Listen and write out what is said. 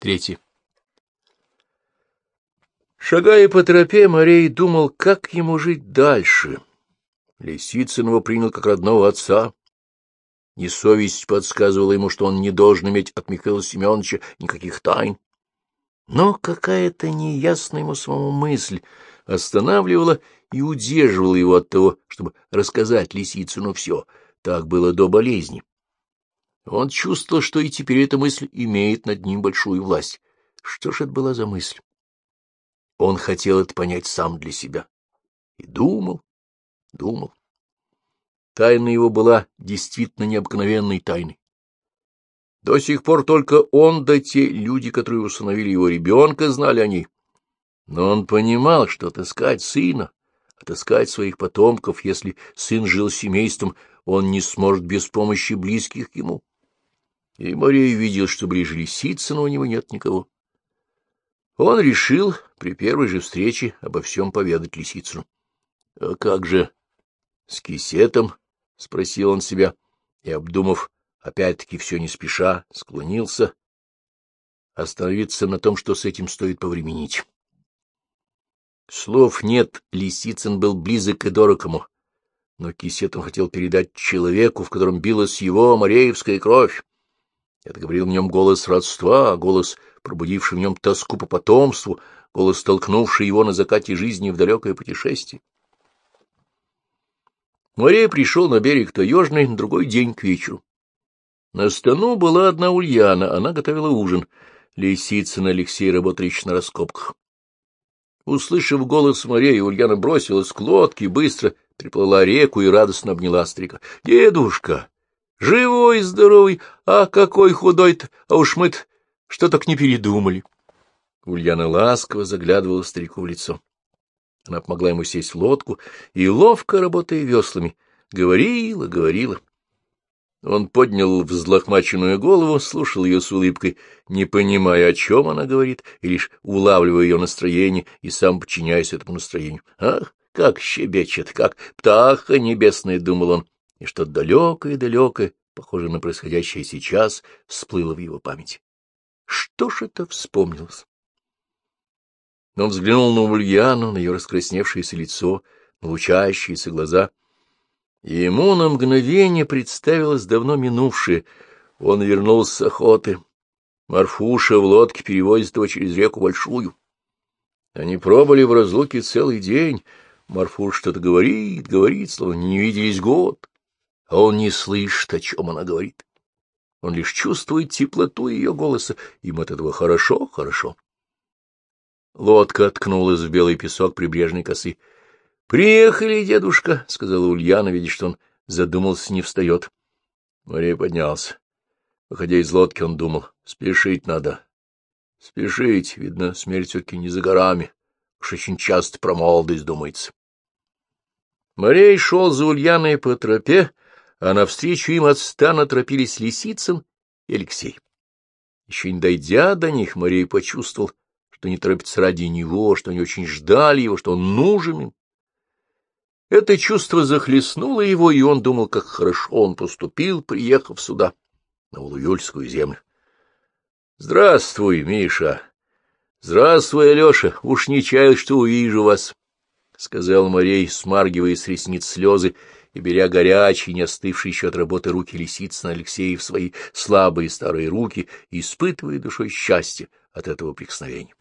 Третье. Шагая по тропе, Марей думал, как ему жить дальше. Лисицын его принял как родного отца. И совесть подсказывала ему, что он не должен иметь от Михаила Семеновича никаких тайн. Но какая-то неясная ему самому мысль останавливала и удерживала его от того, чтобы рассказать Лисицыну все. Так было до болезни. Он чувствовал, что и теперь эта мысль имеет над ним большую власть. Что ж это была за мысль? Он хотел это понять сам для себя. И думал, думал. Тайна его была действительно необыкновенной тайной. До сих пор только он да те люди, которые установили его ребенка, знали о ней. Но он понимал, что отыскать сына, отыскать своих потомков, если сын жил семейством, он не сможет без помощи близких ему. И Мария видел, что ближе Лисицына у него нет никого. Он решил при первой же встрече обо всем поведать Лисицыну. — А как же с кисетом? — спросил он себя, и, обдумав, опять-таки все не спеша, склонился остановиться на том, что с этим стоит повременить. Слов нет, Лисицын был близок и дорог ему, но кисет он хотел передать человеку, в котором билась его мореевская кровь. Это говорил в нем голос родства, голос, пробудивший в нем тоску по потомству, голос, толкнувший его на закате жизни в далекое путешествие. Морей пришел на берег Таежный на другой день к вечеру. На стану была одна Ульяна, она готовила ужин. Лисицын Алексей работали на раскопках. Услышав голос Марии, Ульяна бросилась к лодке, быстро приплыла реку и радостно обняла старика. — Дедушка! Живой, здоровый, а какой худой-то, а уж мы что так не передумали. Ульяна ласково заглядывала старику в лицо. Она помогла ему сесть в лодку и, ловко работая веслами, говорила, говорила. Он поднял взлохмаченную голову, слушал ее с улыбкой, не понимая, о чем она говорит, и лишь улавливая ее настроение и сам подчиняясь этому настроению. Ах, как щебечет, как птаха небесная, — думал он, и что-то далекое-далекое, похоже на происходящее сейчас, всплыло в его памяти. Что ж это вспомнилось? Он взглянул на Ульяну, на ее раскрасневшееся лицо, на лучащиеся глаза. Ему на мгновение представилось давно минувшее. Он вернулся с охоты. Марфуша в лодке перевозит его через реку Большую. Они пробыли в разлуке целый день. Марфуш что-то говорит, говорит, словно не виделись год а он не слышит, о чем она говорит. Он лишь чувствует теплоту ее голоса, им от этого хорошо, хорошо. Лодка откнулась в белый песок прибрежной косы. — Приехали, дедушка, — сказала Ульяна, видя, что он задумался, не встает. Мария поднялся. Выходя из лодки, он думал, спешить надо. Спешить, видно, смерть все-таки не за горами. Уж очень часто про молодость думается. Марей шел за Ульяной по тропе, а навстречу им от стана торопились Лисицын и Алексей. Еще не дойдя до них, Мария почувствовал, что не торопится ради него, что они очень ждали его, что он нужен им. Это чувство захлестнуло его, и он думал, как хорошо он поступил, приехав сюда, на Улуюльскую землю. — Здравствуй, Миша! Здравствуй, Алеша! Уж не чаял, что увижу вас! — сказал Марей, смаргивая с ресниц слезы и беря горячие, не остывшие еще от работы руки Лисицына Алексея в свои слабые старые руки, испытывая душой счастье от этого прикосновения.